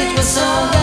it was so